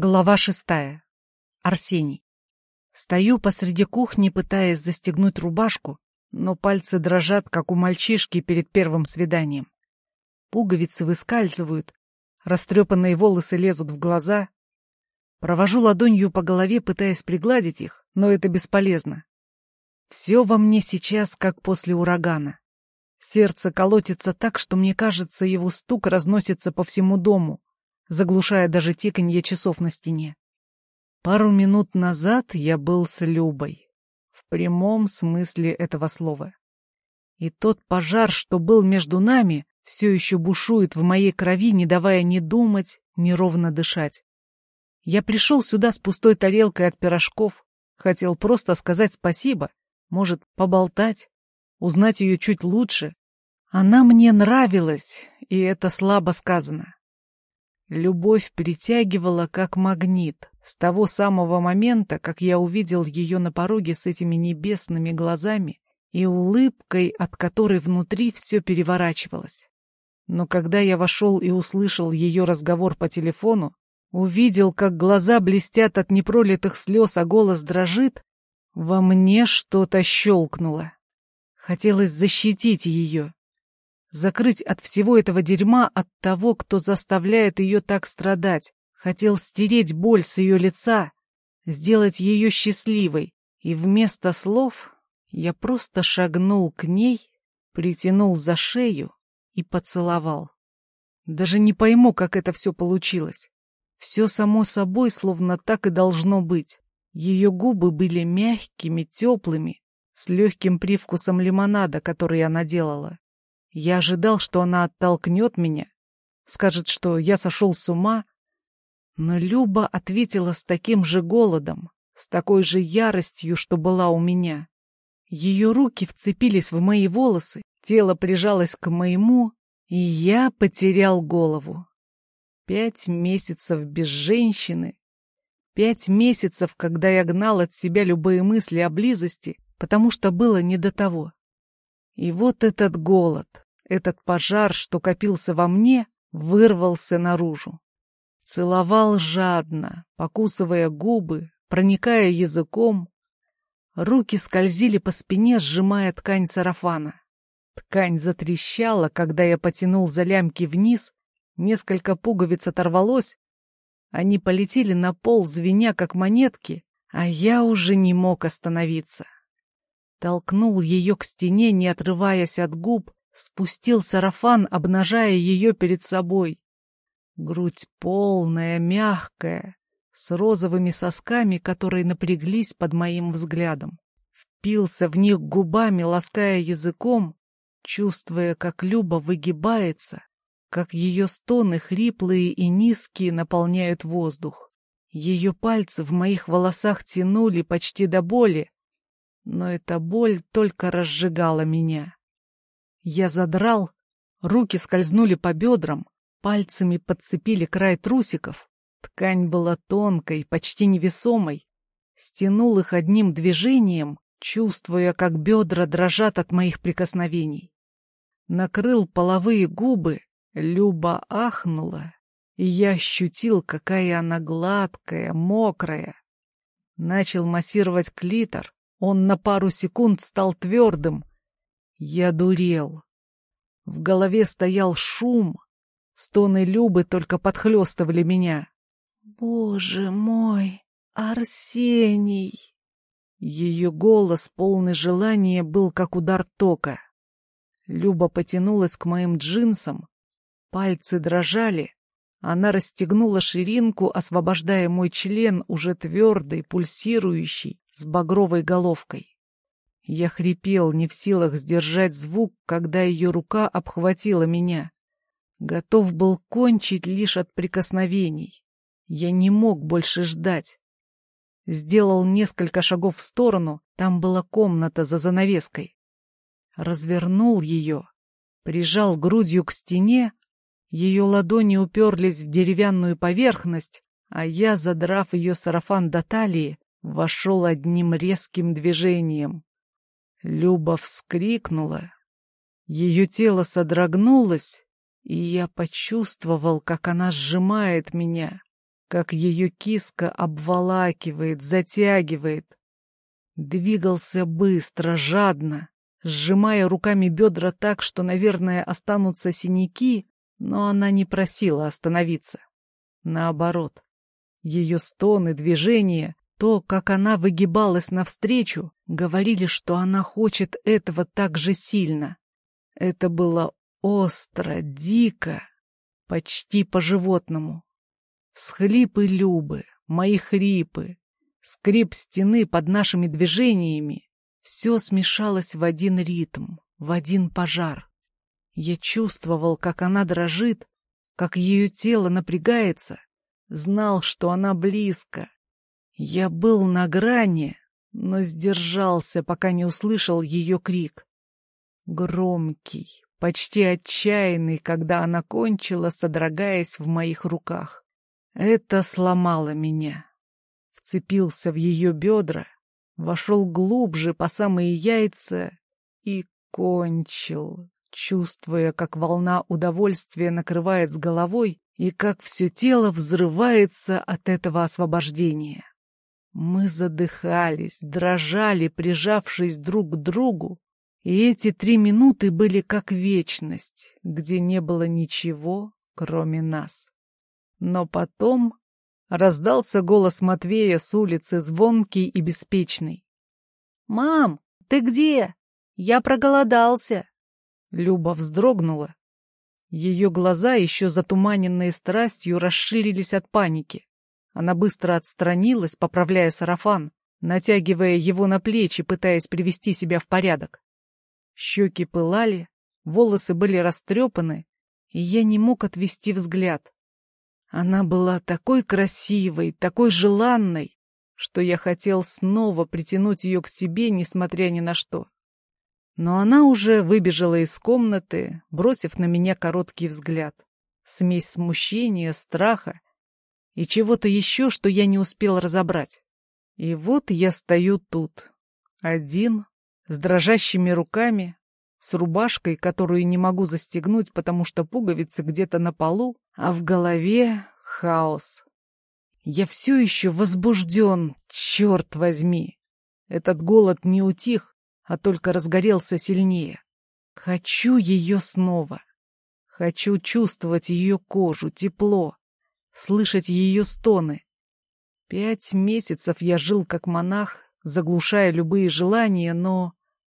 Глава шестая. Арсений. Стою посреди кухни, пытаясь застегнуть рубашку, но пальцы дрожат, как у мальчишки перед первым свиданием. Пуговицы выскальзывают, растрепанные волосы лезут в глаза. Провожу ладонью по голове, пытаясь пригладить их, но это бесполезно. Все во мне сейчас, как после урагана. Сердце колотится так, что мне кажется, его стук разносится по всему дому, заглушая даже тиканье часов на стене. Пару минут назад я был с Любой. В прямом смысле этого слова. И тот пожар, что был между нами, все еще бушует в моей крови, не давая ни думать, ни ровно дышать. Я пришел сюда с пустой тарелкой от пирожков, хотел просто сказать спасибо, может, поболтать, узнать ее чуть лучше. Она мне нравилась, и это слабо сказано. Любовь притягивала как магнит с того самого момента, как я увидел ее на пороге с этими небесными глазами и улыбкой, от которой внутри все переворачивалось. Но когда я вошел и услышал ее разговор по телефону, увидел, как глаза блестят от непролитых слез, а голос дрожит, во мне что-то щелкнуло. Хотелось защитить ее, Закрыть от всего этого дерьма, от того, кто заставляет ее так страдать. Хотел стереть боль с ее лица, сделать ее счастливой. И вместо слов я просто шагнул к ней, притянул за шею и поцеловал. Даже не пойму, как это все получилось. Все само собой, словно так и должно быть. Ее губы были мягкими, теплыми, с легким привкусом лимонада, который она делала. Я ожидал, что она оттолкнет меня, скажет, что я сошел с ума. Но Люба ответила с таким же голодом, с такой же яростью, что была у меня. Ее руки вцепились в мои волосы, тело прижалось к моему, и я потерял голову. Пять месяцев без женщины, пять месяцев, когда я гнал от себя любые мысли о близости, потому что было не до того. И вот этот голод, этот пожар, что копился во мне, вырвался наружу. Целовал жадно, покусывая губы, проникая языком. Руки скользили по спине, сжимая ткань сарафана. Ткань затрещала, когда я потянул за лямки вниз, несколько пуговиц оторвалось, они полетели на пол, звеня как монетки, а я уже не мог остановиться. Толкнул ее к стене, не отрываясь от губ, Спустил сарафан, обнажая ее перед собой. Грудь полная, мягкая, с розовыми сосками, которые напряглись под моим взглядом. Впился в них губами, лаская языком, чувствуя, как Люба выгибается, как ее стоны хриплые и низкие наполняют воздух. Ее пальцы в моих волосах тянули почти до боли, но эта боль только разжигала меня. Я задрал, руки скользнули по бедрам, пальцами подцепили край трусиков. Ткань была тонкой, почти невесомой. Стянул их одним движением, чувствуя, как бедра дрожат от моих прикосновений. Накрыл половые губы, Люба ахнула, и я ощутил, какая она гладкая, мокрая. Начал массировать клитор, он на пару секунд стал твердым, я дурел. В голове стоял шум. Стоны Любы только подхлестывали меня. «Боже мой, Арсений!» Ее голос, полный желания, был как удар тока. Люба потянулась к моим джинсам. Пальцы дрожали. Она расстегнула ширинку, освобождая мой член, уже твердый, пульсирующий, с багровой головкой. Я хрипел, не в силах сдержать звук, когда ее рука обхватила меня. Готов был кончить лишь от прикосновений. Я не мог больше ждать. Сделал несколько шагов в сторону, там была комната за занавеской. Развернул ее, прижал грудью к стене, ее ладони уперлись в деревянную поверхность, а я, задрав ее сарафан до талии, вошел одним резким движением. Люба вскрикнула. Ее тело содрогнулось, и я почувствовал, как она сжимает меня, как ее киска обволакивает, затягивает. Двигался быстро, жадно, сжимая руками бедра так, что, наверное, останутся синяки, но она не просила остановиться. Наоборот, ее стоны, движения, то, как она выгибалась навстречу, говорили, что она хочет этого так же сильно. Это было остро, дико, почти по-животному. Всхлипы Любы, мои хрипы, скрип стены под нашими движениями — все смешалось в один ритм, в один пожар. Я чувствовал, как она дрожит, как ее тело напрягается, знал, что она близко. Я был на грани, но сдержался, пока не услышал ее крик. Громкий, почти отчаянный, когда она кончила, содрогаясь в моих руках. Это сломало меня. Вцепился в ее бедра, вошел глубже по самые яйца и кончил, чувствуя, как волна удовольствия накрывает с головой и как все тело взрывается от этого освобождения. Мы задыхались, дрожали, прижавшись друг к другу, и эти три минуты были как вечность, где не было ничего, кроме нас. Но потом раздался голос Матвея с улицы, звонкий и беспечный. «Мам, ты где? Я проголодался!» Люба вздрогнула. Ее глаза, еще затуманенные страстью, расширились от паники. Она быстро отстранилась, поправляя сарафан, натягивая его на плечи, пытаясь привести себя в порядок. Щеки пылали, волосы были растрепаны, и я не мог отвести взгляд. Она была такой красивой, такой желанной, что я хотел снова притянуть ее к себе, несмотря ни на что. Но она уже выбежала из комнаты, бросив на меня короткий взгляд. Смесь смущения, страха и чего-то еще, что я не успел разобрать. И вот я стою тут, один, с дрожащими руками, с рубашкой, которую не могу застегнуть, потому что пуговицы где-то на полу, а в голове хаос. Я все еще возбужден, черт возьми. Этот голод не утих, а только разгорелся сильнее. Хочу ее снова. Хочу чувствовать ее кожу, тепло, слышать ее стоны. Пять месяцев я жил как монах, заглушая любые желания, но...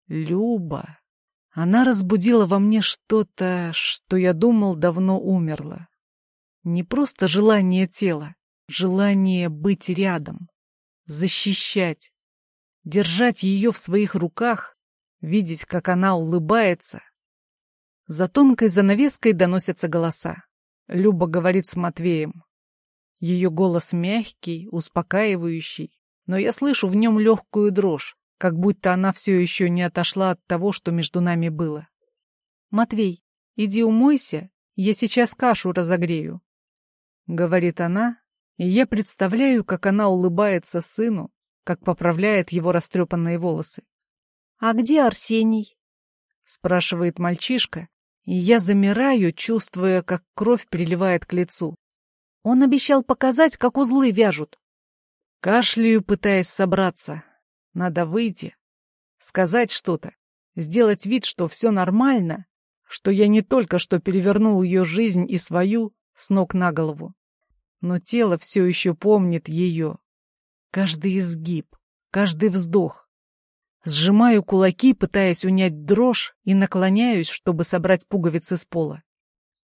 Люба... Она разбудила во мне что-то, что я думал давно умерло. Не просто желание тела, желание быть рядом, защищать, держать ее в своих руках, видеть, как она улыбается. За тонкой занавеской доносятся голоса. Люба говорит с Матвеем. Ее голос мягкий, успокаивающий, но я слышу в нем легкую дрожь, как будто она все еще не отошла от того, что между нами было. «Матвей, иди умойся, я сейчас кашу разогрею», — говорит она, и я представляю, как она улыбается сыну, как поправляет его растрепанные волосы. «А где Арсений?» — спрашивает мальчишка, и я замираю, чувствуя, как кровь переливает к лицу. Он обещал показать, как узлы вяжут. Кашляю, пытаясь собраться. Надо выйти, сказать что-то, сделать вид, что все нормально, что я не только что перевернул ее жизнь и свою с ног на голову, но тело все еще помнит ее. Каждый изгиб, каждый вздох. Сжимаю кулаки, пытаясь унять дрожь, и наклоняюсь, чтобы собрать пуговицы с пола.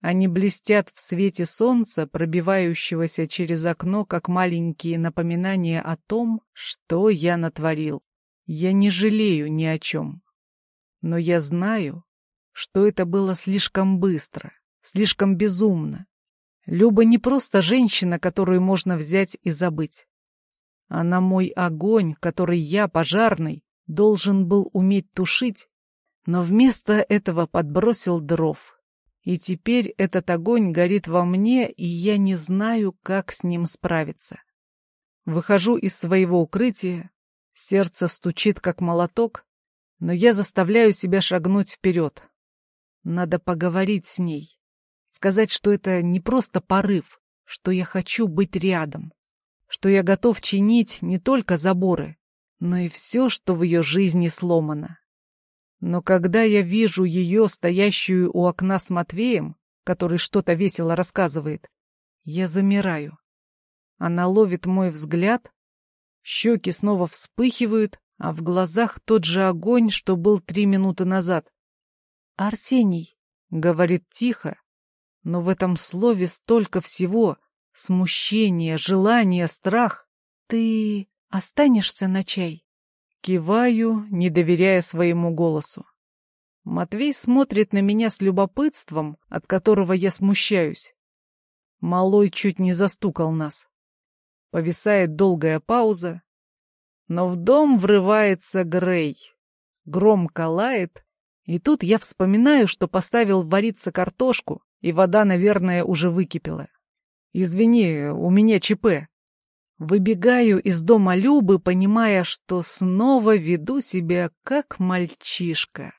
Они блестят в свете солнца, пробивающегося через окно, как маленькие напоминания о том, что я натворил. Я не жалею ни о чем. Но я знаю, что это было слишком быстро, слишком безумно. Люба не просто женщина, которую можно взять и забыть. Она мой огонь, который я, пожарный, должен был уметь тушить, но вместо этого подбросил дров, и теперь этот огонь горит во мне, и я не знаю, как с ним справиться. Выхожу из своего укрытия, сердце стучит, как молоток, но я заставляю себя шагнуть вперед. Надо поговорить с ней, сказать, что это не просто порыв, что я хочу быть рядом, что я готов чинить не только заборы, но и все, что в ее жизни сломано. Но когда я вижу ее, стоящую у окна с Матвеем, который что-то весело рассказывает, я замираю. Она ловит мой взгляд, щеки снова вспыхивают, а в глазах тот же огонь, что был три минуты назад. «Арсений», — говорит тихо, но в этом слове столько всего — смущение, желание, страх. «Ты останешься на чай?» Киваю, не доверяя своему голосу. Матвей смотрит на меня с любопытством, от которого я смущаюсь. Малой чуть не застукал нас. Повисает долгая пауза, но в дом врывается Грей. Громко лает, и тут я вспоминаю, что поставил вариться картошку, и вода, наверное, уже выкипела. Извини, у меня ЧП. Выбегаю из дома Любы, понимая, что снова веду себя как мальчишка.